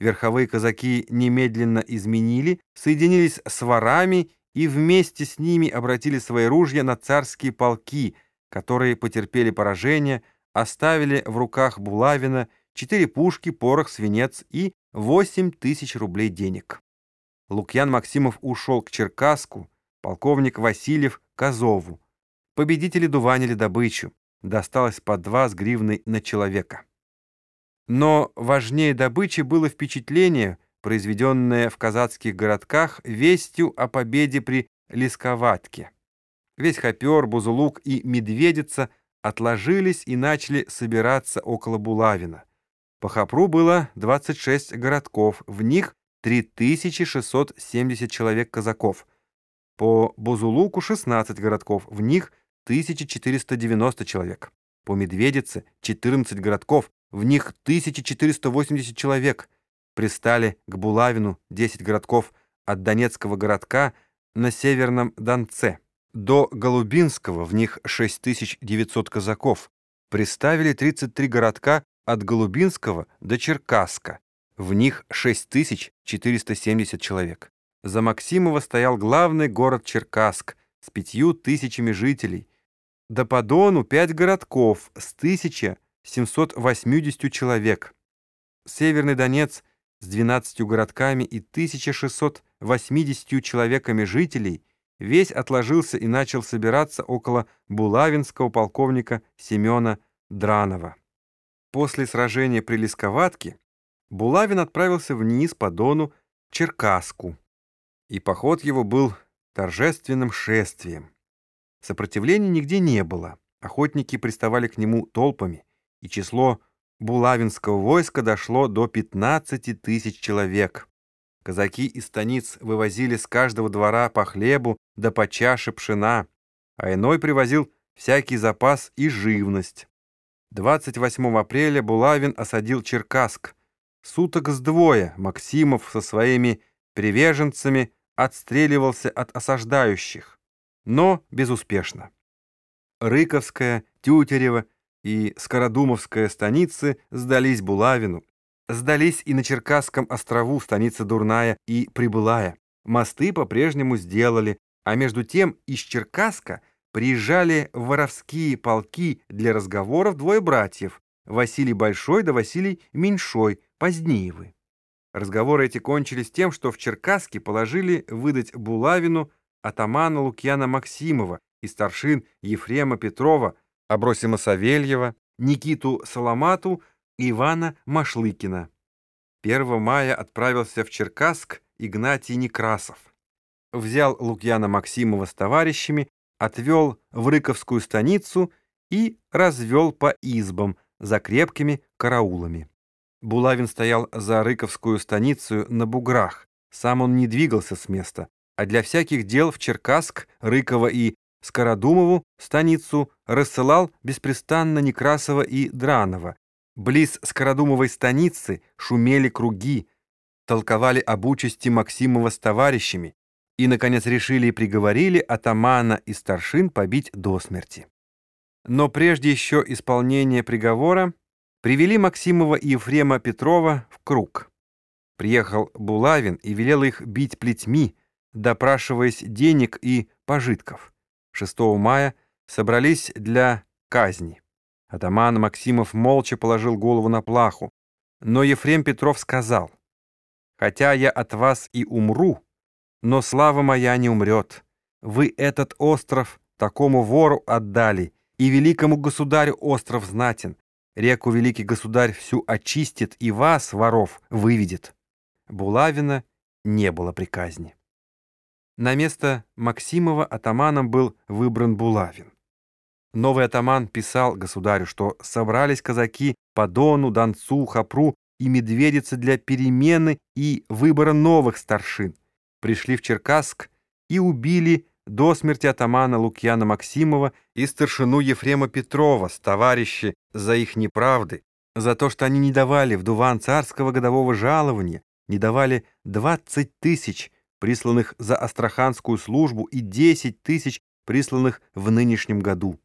Верховые казаки немедленно изменили, соединились с ворами и вместе с ними обратили свои ружья на царские полки, которые потерпели поражение, оставили в руках Булавина четыре пушки, порох, свинец и восемь тысяч рублей денег. Лукьян Максимов ушел к Черкаску, полковник Васильев — к Азову. Победители дуванили добычу. Досталось по два с гривной на человека. Но важнее добычи было впечатление, произведенное в казацких городках вестью о победе при Лисковатке. Весь Хопер, Бузулук и Медведица отложились и начали собираться около Булавина. По Хопру было 26 городков, в них 3670 человек казаков. По Бузулуку 16 городков, в них 1490 человек. По Медведице 14 городков, в них 1480 человек. Пристали к Булавину 10 городков от Донецкого городка на Северном Донце. До Голубинского в них 6900 казаков. Приставили 33 городка от Голубинского до Черкасска. В них 6470 человек. За Максимова стоял главный город Черкасск с пятью тысячами жителей. До Подону пять городков с 1780 человек. Северный Донец с 12 городками и 1680 человеками жителей весь отложился и начал собираться около булавинского полковника Семена Дранова. После сражения при Лисковатке Булавин отправился вниз по Дону Черкаску, и поход его был торжественным шествием. Сопротивления нигде не было, охотники приставали к нему толпами, и число булавинского войска дошло до 15 тысяч человек. Казаки из станиц вывозили с каждого двора по хлебу да по чаше пшена, а иной привозил всякий запас и живность. 28 апреля Булавин осадил Черкасск. Суток с двое Максимов со своими приверженцами отстреливался от осаждающих, но безуспешно. Рыковская, Тютерева и Скородумовская станицы сдались Булавину. Сдались и на Черкасском острову станица Дурная и Прибылая. Мосты по-прежнему сделали, а между тем из Черкасска приезжали воровские полки для разговоров двое братьев, Василий Большой да Василий Меньшой, Позднеевы. Разговоры эти кончились тем, что в Черкасске положили выдать Булавину атамана Лукьяна Максимова и старшин Ефрема Петрова, Абросима Савельева, Никиту Соломату Ивана Машлыкина. 1 мая отправился в Черкасск Игнатий Некрасов. Взял Лукьяна Максимова с товарищами отвел в Рыковскую станицу и развел по избам за крепкими караулами. Булавин стоял за Рыковскую станицу на буграх. Сам он не двигался с места, а для всяких дел в Черкасск, Рыково и Скородумову станицу рассылал беспрестанно Некрасова и Дранова. Близ Скородумовой станицы шумели круги, толковали об участи Максимова с товарищами, и, наконец, решили и приговорили атамана и старшин побить до смерти. Но прежде еще исполнения приговора привели Максимова и Ефрема Петрова в круг. Приехал Булавин и велел их бить плетьми, допрашиваясь денег и пожитков. 6 мая собрались для казни. Атаман Максимов молча положил голову на плаху, но Ефрем Петров сказал, «Хотя я от вас и умру, но слава моя не умрет. Вы этот остров такому вору отдали, и великому государю остров знатен. Реку великий государь всю очистит и вас, воров, выведет. Булавина не было при казни. На место Максимова атаманом был выбран Булавин. Новый атаман писал государю, что собрались казаки по Дону, Донцу, Хапру и Медведице для перемены и выбора новых старшин пришли в Черкасск и убили до смерти атамана Лукьяна Максимова и старшину Ефрема Петрова с товарищи за их неправды, за то, что они не давали в Дуван царского годового жалования, не давали 20 тысяч, присланных за астраханскую службу, и 10 тысяч, присланных в нынешнем году.